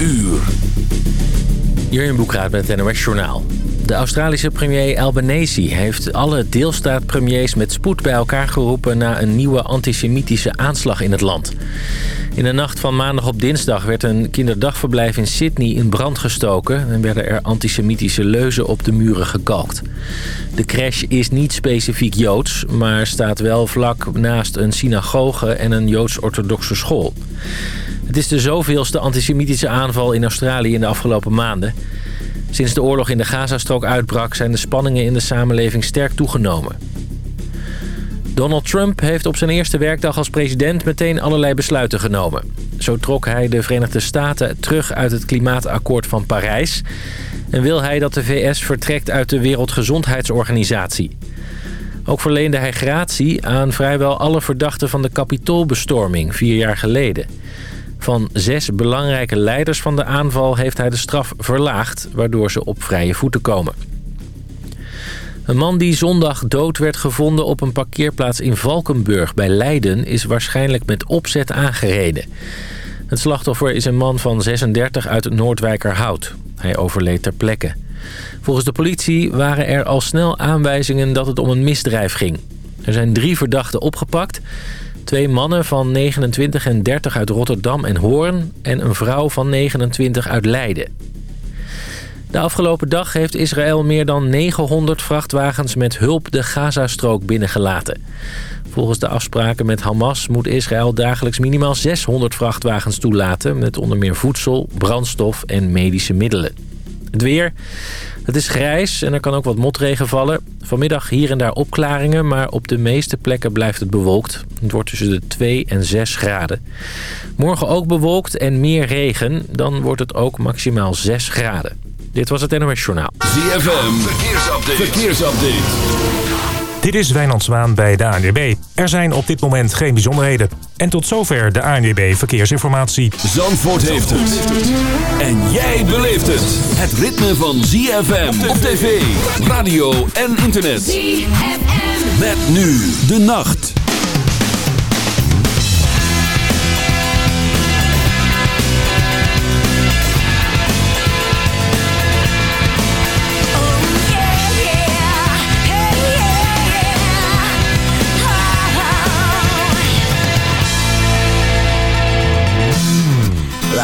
uur. Jurjen Boekraat met het NOS Journaal. De Australische premier Albanese heeft alle deelstaatpremiers met spoed bij elkaar geroepen... na een nieuwe antisemitische aanslag in het land. In de nacht van maandag op dinsdag werd een kinderdagverblijf in Sydney in brand gestoken... en werden er antisemitische leuzen op de muren gekalkt. De crash is niet specifiek Joods, maar staat wel vlak naast een synagoge en een Joods-orthodoxe school. Het is de zoveelste antisemitische aanval in Australië in de afgelopen maanden. Sinds de oorlog in de Gazastrook uitbrak zijn de spanningen in de samenleving sterk toegenomen. Donald Trump heeft op zijn eerste werkdag als president meteen allerlei besluiten genomen. Zo trok hij de Verenigde Staten terug uit het klimaatakkoord van Parijs... en wil hij dat de VS vertrekt uit de Wereldgezondheidsorganisatie. Ook verleende hij gratie aan vrijwel alle verdachten van de kapitoolbestorming vier jaar geleden... Van zes belangrijke leiders van de aanval heeft hij de straf verlaagd... waardoor ze op vrije voeten komen. Een man die zondag dood werd gevonden op een parkeerplaats in Valkenburg bij Leiden... is waarschijnlijk met opzet aangereden. Het slachtoffer is een man van 36 uit Noordwijkerhout. Hij overleed ter plekke. Volgens de politie waren er al snel aanwijzingen dat het om een misdrijf ging. Er zijn drie verdachten opgepakt... Twee mannen van 29 en 30 uit Rotterdam en Hoorn... en een vrouw van 29 uit Leiden. De afgelopen dag heeft Israël meer dan 900 vrachtwagens met hulp de Gazastrook binnengelaten. Volgens de afspraken met Hamas moet Israël dagelijks minimaal 600 vrachtwagens toelaten... met onder meer voedsel, brandstof en medische middelen. Het weer. Het is grijs en er kan ook wat motregen vallen. Vanmiddag hier en daar opklaringen, maar op de meeste plekken blijft het bewolkt. Het wordt tussen de 2 en 6 graden. Morgen ook bewolkt en meer regen. Dan wordt het ook maximaal 6 graden. Dit was het NOS Journaal. ZFM, verkeersupdate. verkeersupdate. Dit is Wijnand Zwaan bij de ANWB. Er zijn op dit moment geen bijzonderheden. En tot zover de ANWB Verkeersinformatie. Zandvoort heeft het. En jij beleeft het. Het ritme van ZFM op tv, radio en internet. ZFM. Met nu de nacht.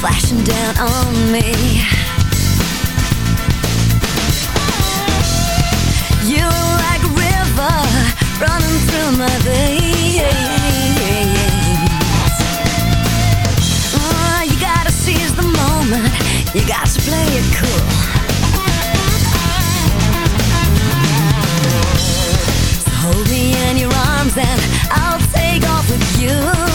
splashing down on me. You're like a river running through my veins. Oh, you gotta seize the moment, you got to play it cool. So hold me in your arms and I'll take off with you.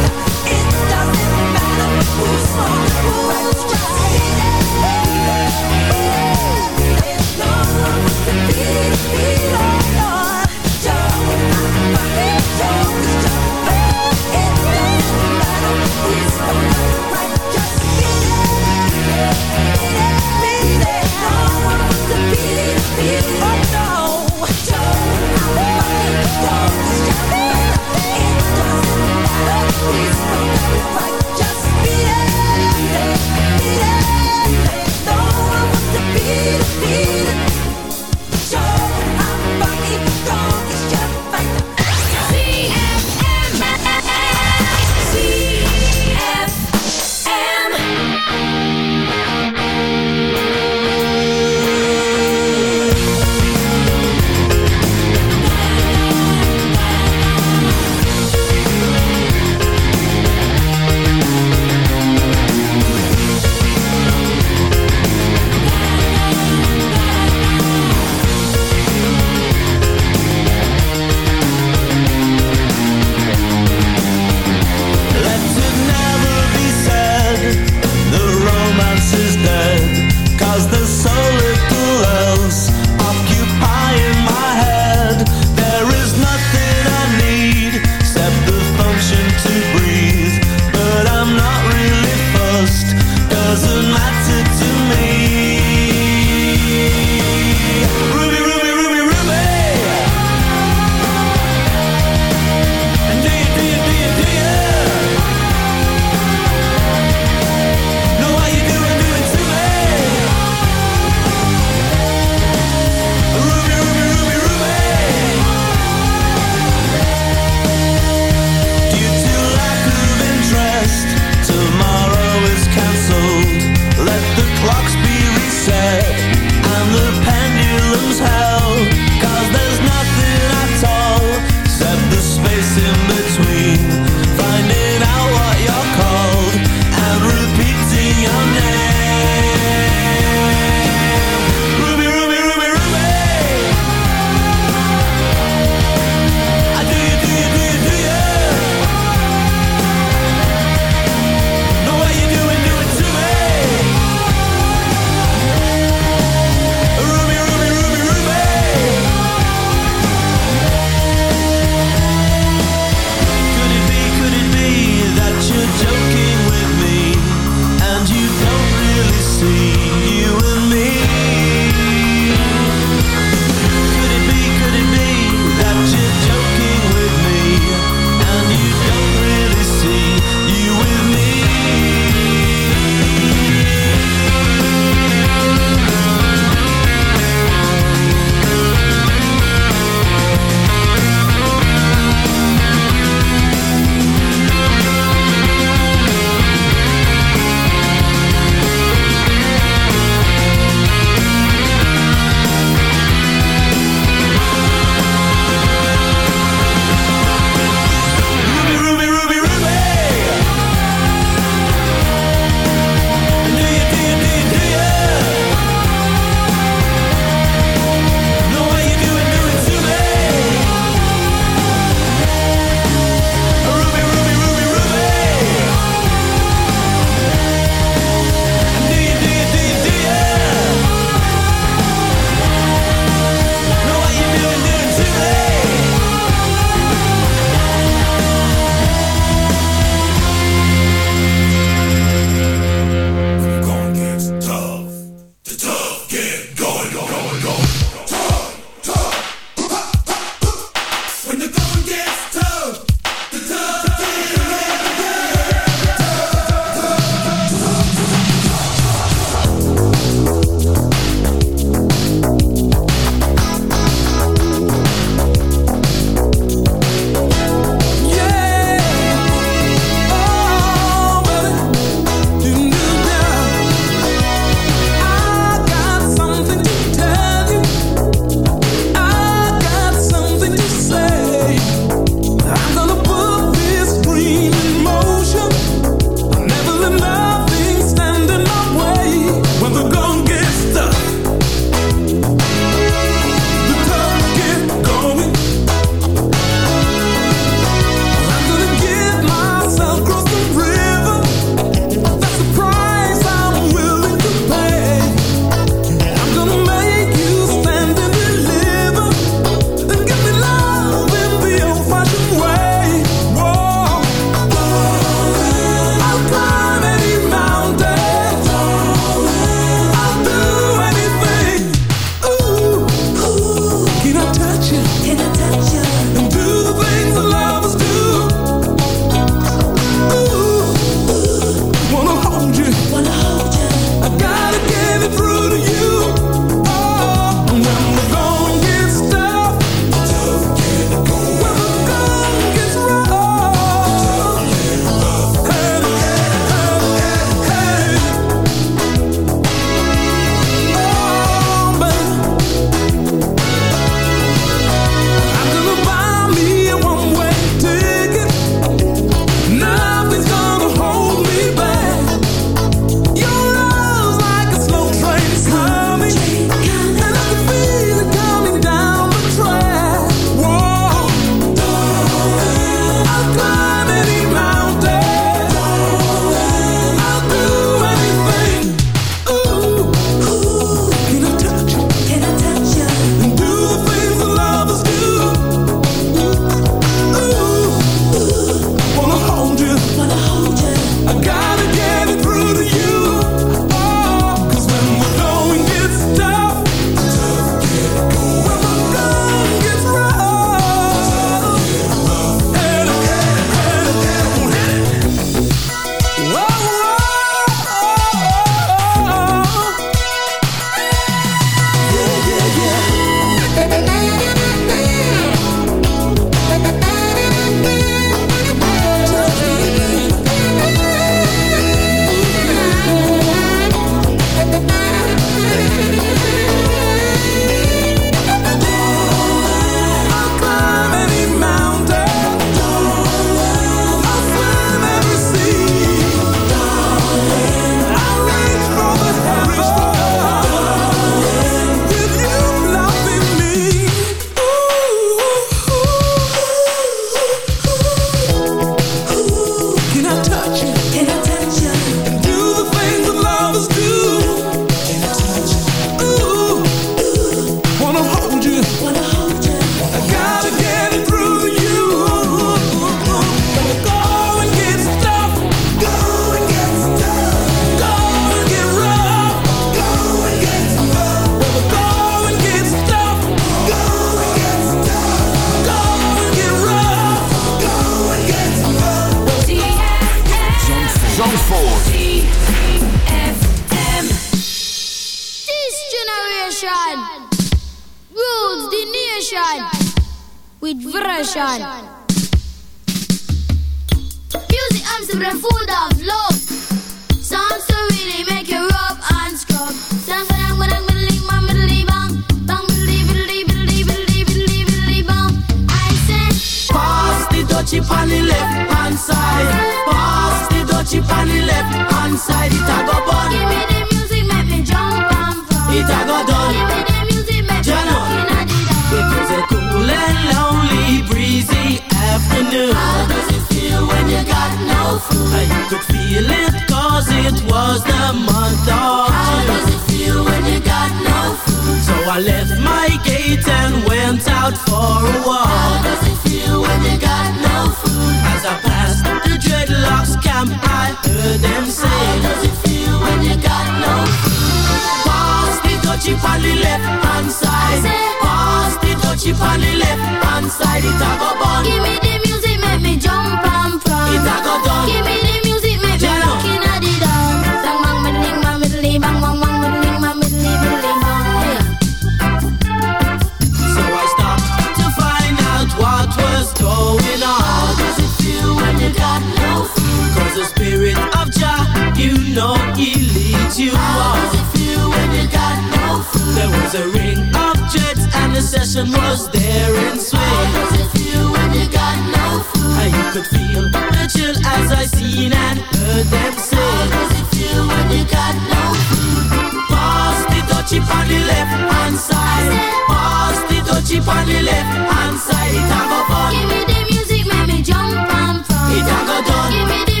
know he leads you How on. How does it feel when you got no food? There was a ring of jets and the session was there in swing. How does it feel when you got no food? How you could feel the chill as I seen and heard them say. How does it feel when you got no food? Pass the touchy on the left hand side. Pass the touchy on the left hand side. It a go fun. Give me the music, make me jump and fun. It a go done. Give me the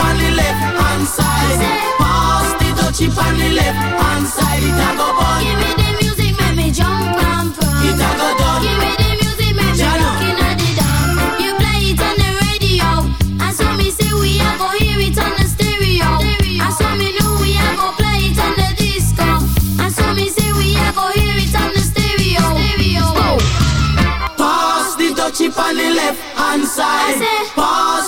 on the left hand side. Pass the touchy the left hand side. It a go. Give me the music, make me jump and. It a go done. Give me the music, make me the. You play it on the radio, and so me say we a go hear it on the stereo. so me know we a go play it on the disco, and so me say we a go hear it on the stereo. stereo. Pass the touchy on the left hand side. Pass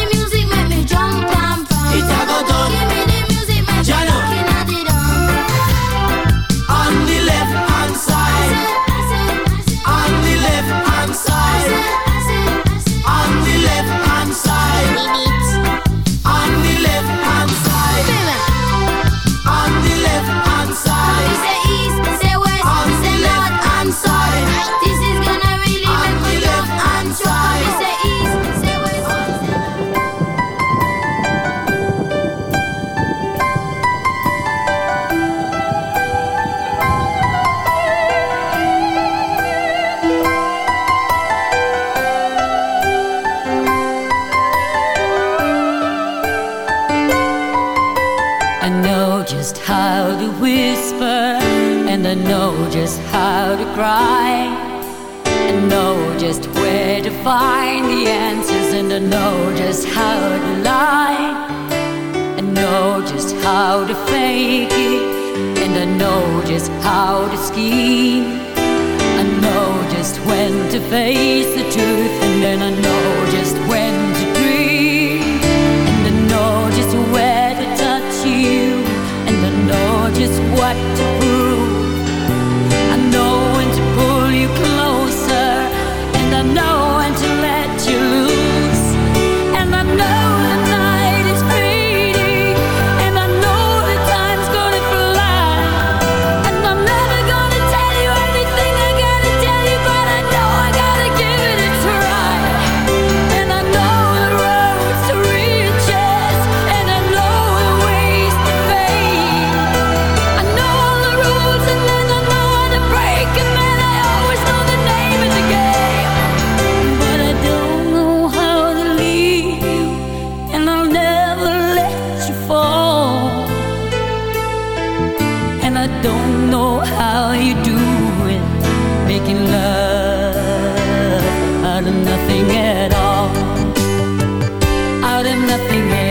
face the truth and then I nothing else.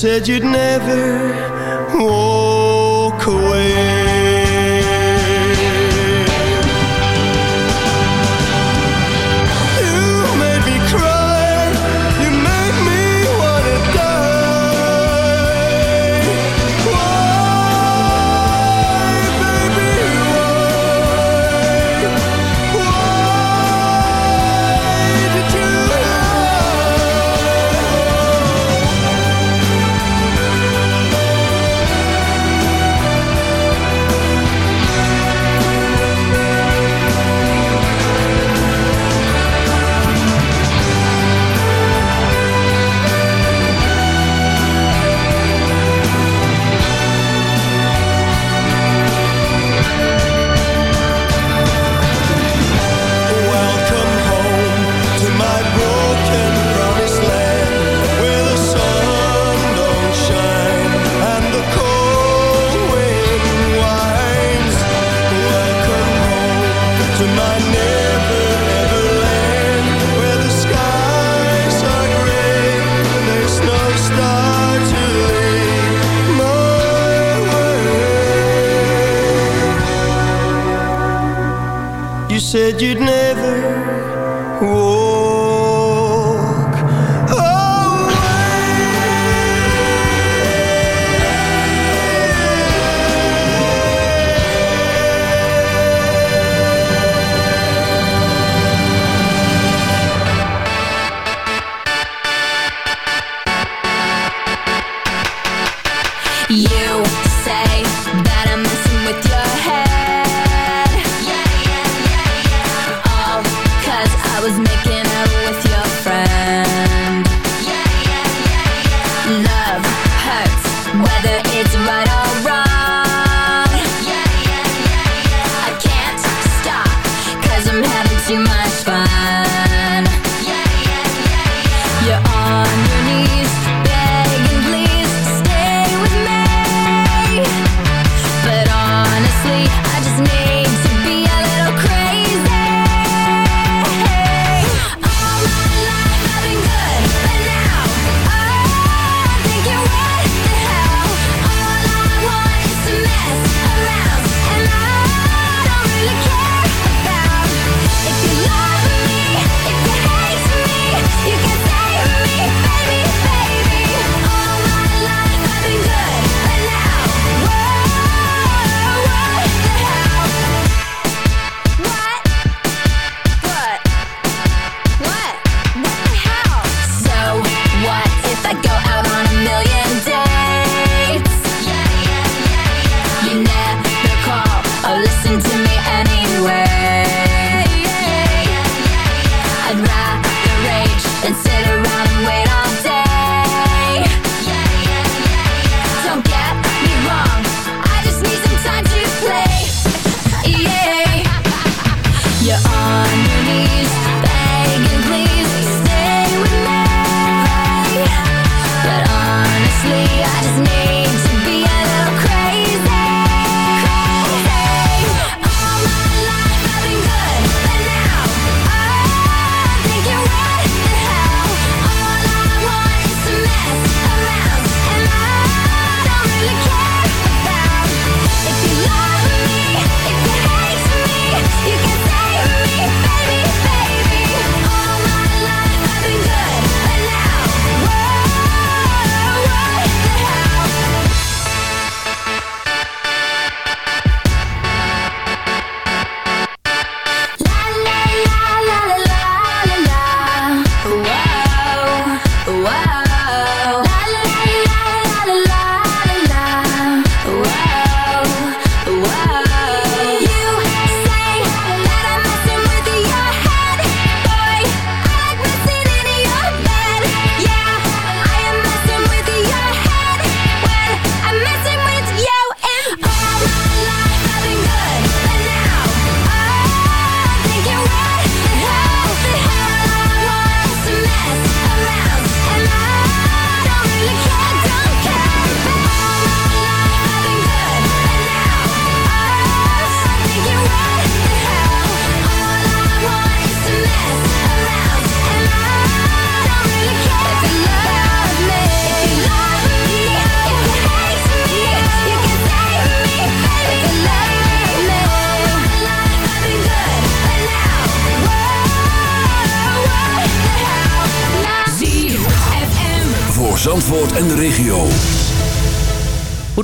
said you'd never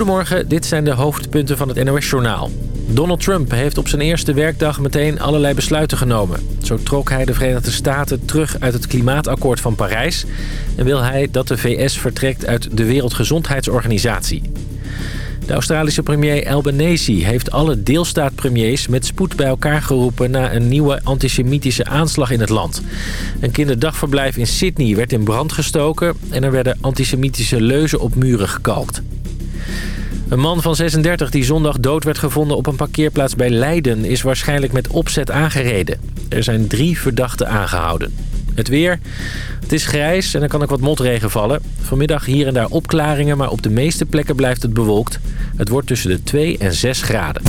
Goedemorgen, dit zijn de hoofdpunten van het NOS-journaal. Donald Trump heeft op zijn eerste werkdag meteen allerlei besluiten genomen. Zo trok hij de Verenigde Staten terug uit het klimaatakkoord van Parijs... en wil hij dat de VS vertrekt uit de Wereldgezondheidsorganisatie. De Australische premier Albanese heeft alle deelstaatpremiers met spoed bij elkaar geroepen... na een nieuwe antisemitische aanslag in het land. Een kinderdagverblijf in Sydney werd in brand gestoken... en er werden antisemitische leuzen op muren gekalkt. Een man van 36 die zondag dood werd gevonden op een parkeerplaats bij Leiden... is waarschijnlijk met opzet aangereden. Er zijn drie verdachten aangehouden. Het weer. Het is grijs en er kan ook wat motregen vallen. Vanmiddag hier en daar opklaringen, maar op de meeste plekken blijft het bewolkt. Het wordt tussen de 2 en 6 graden.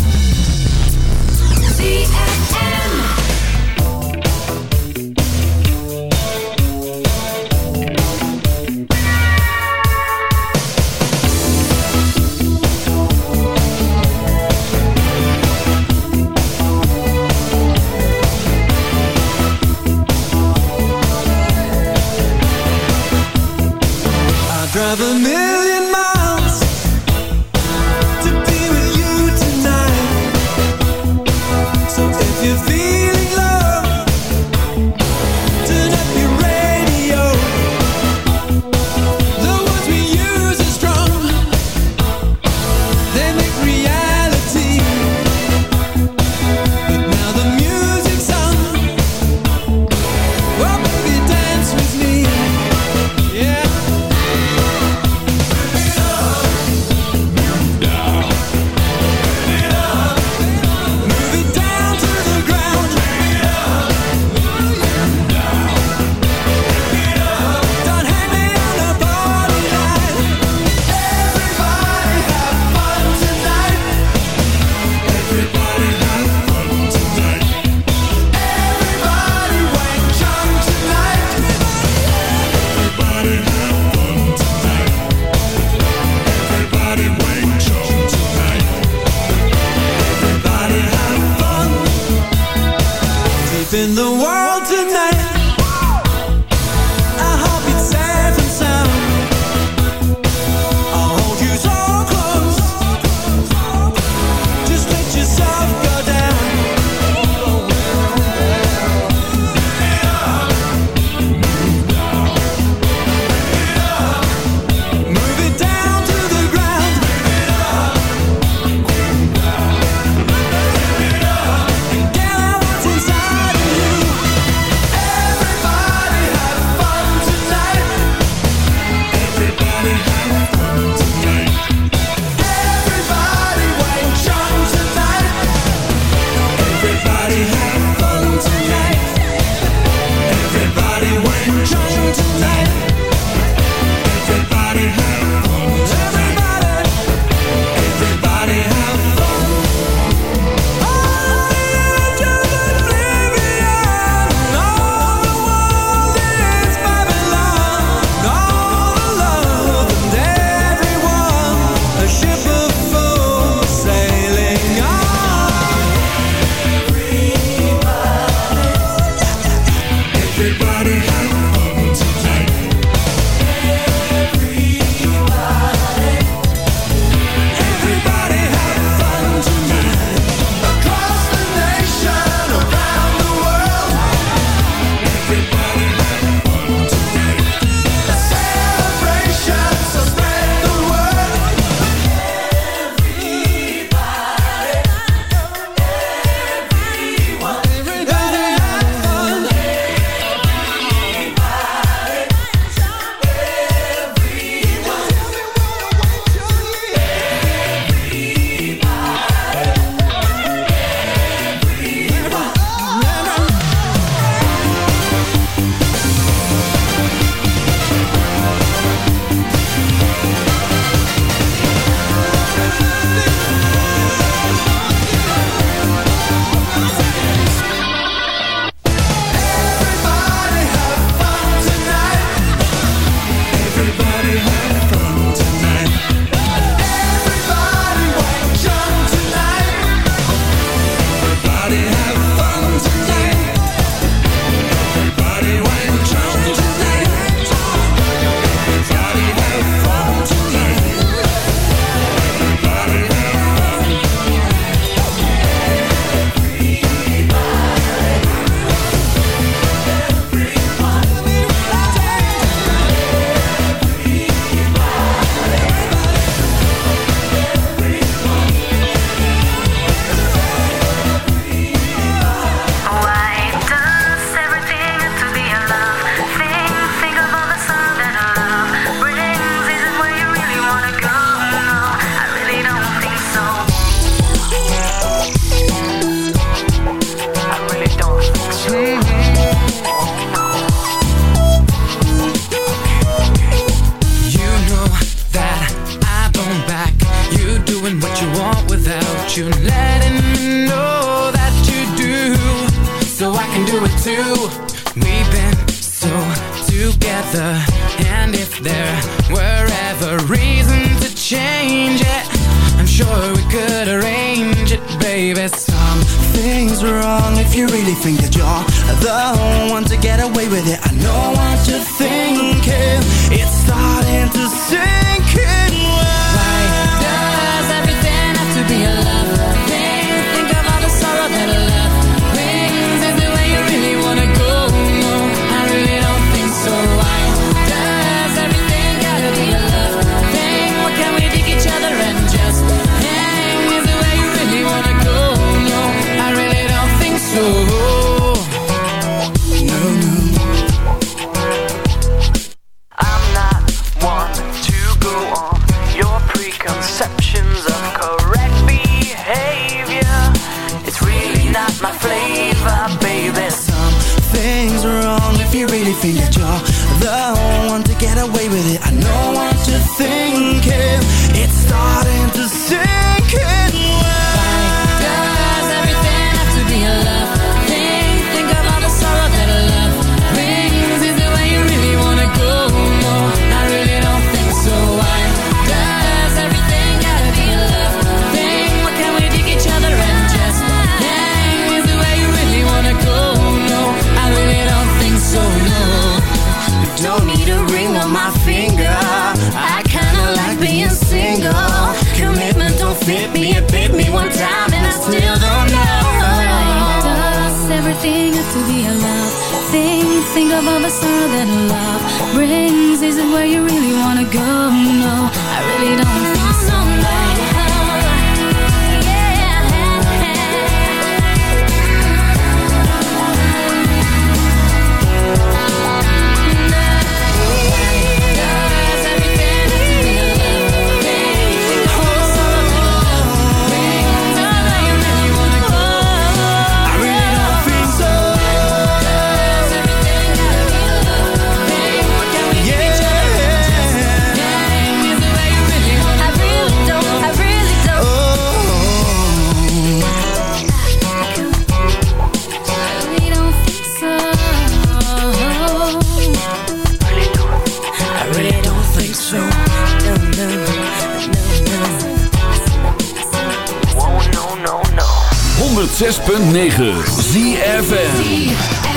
106.9 ZFN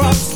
across.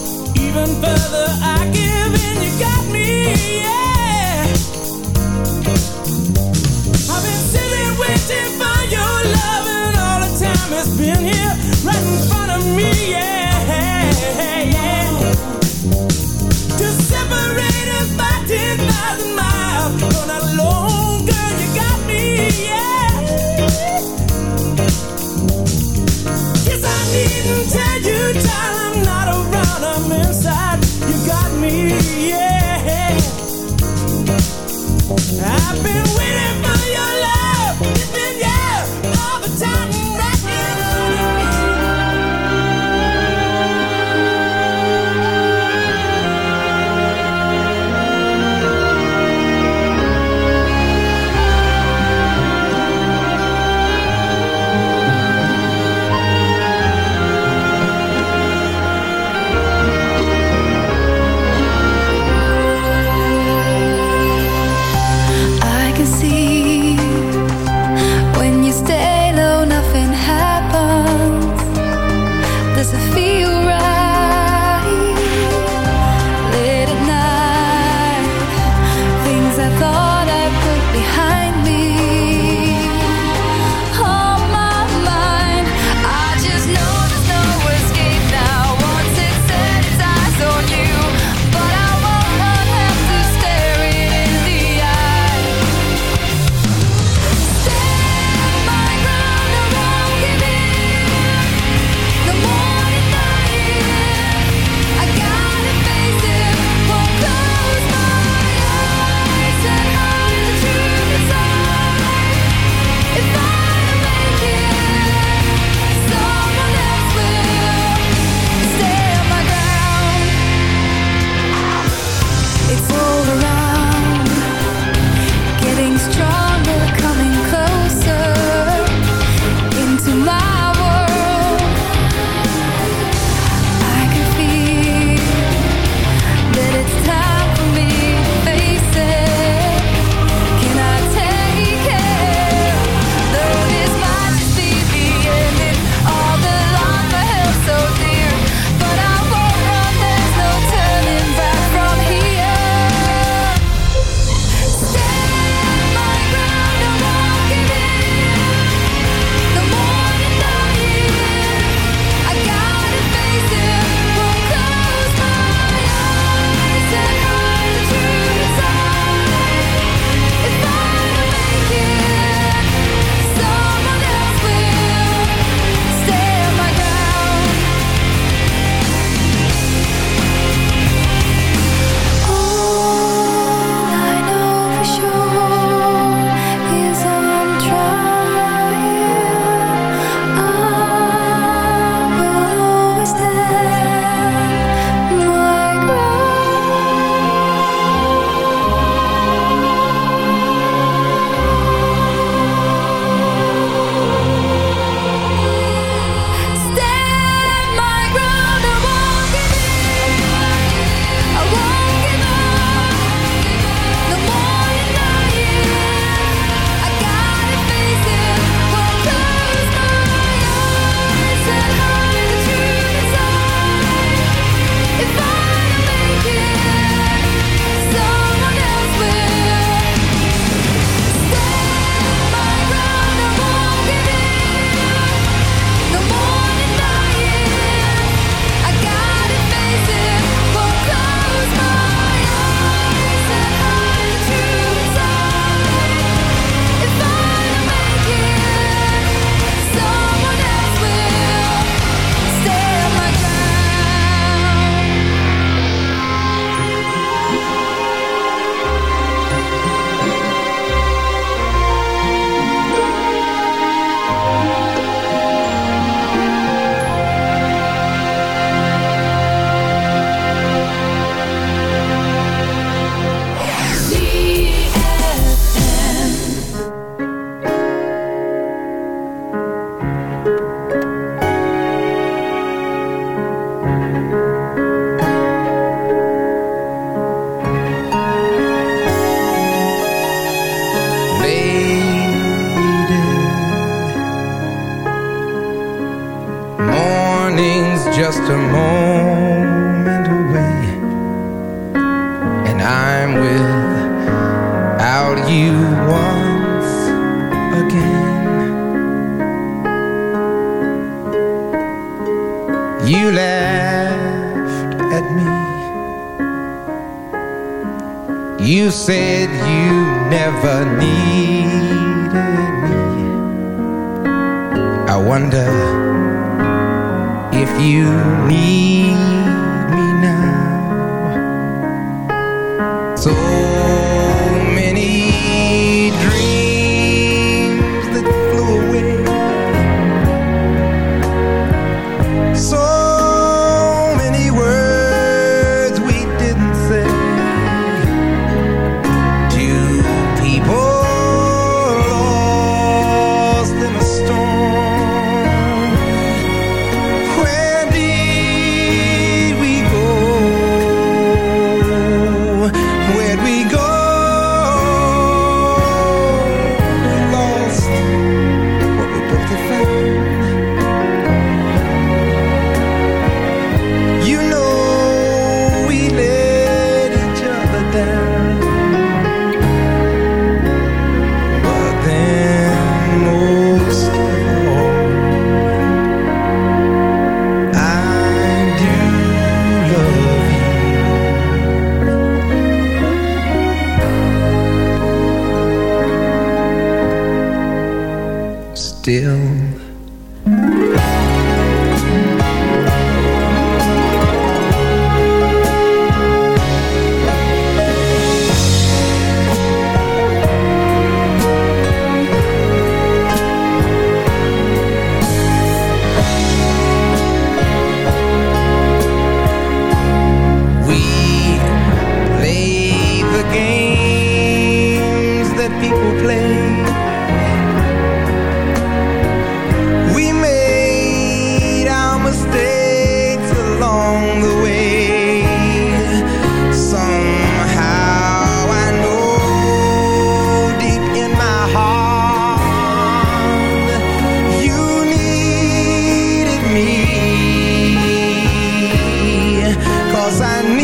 Cause I needed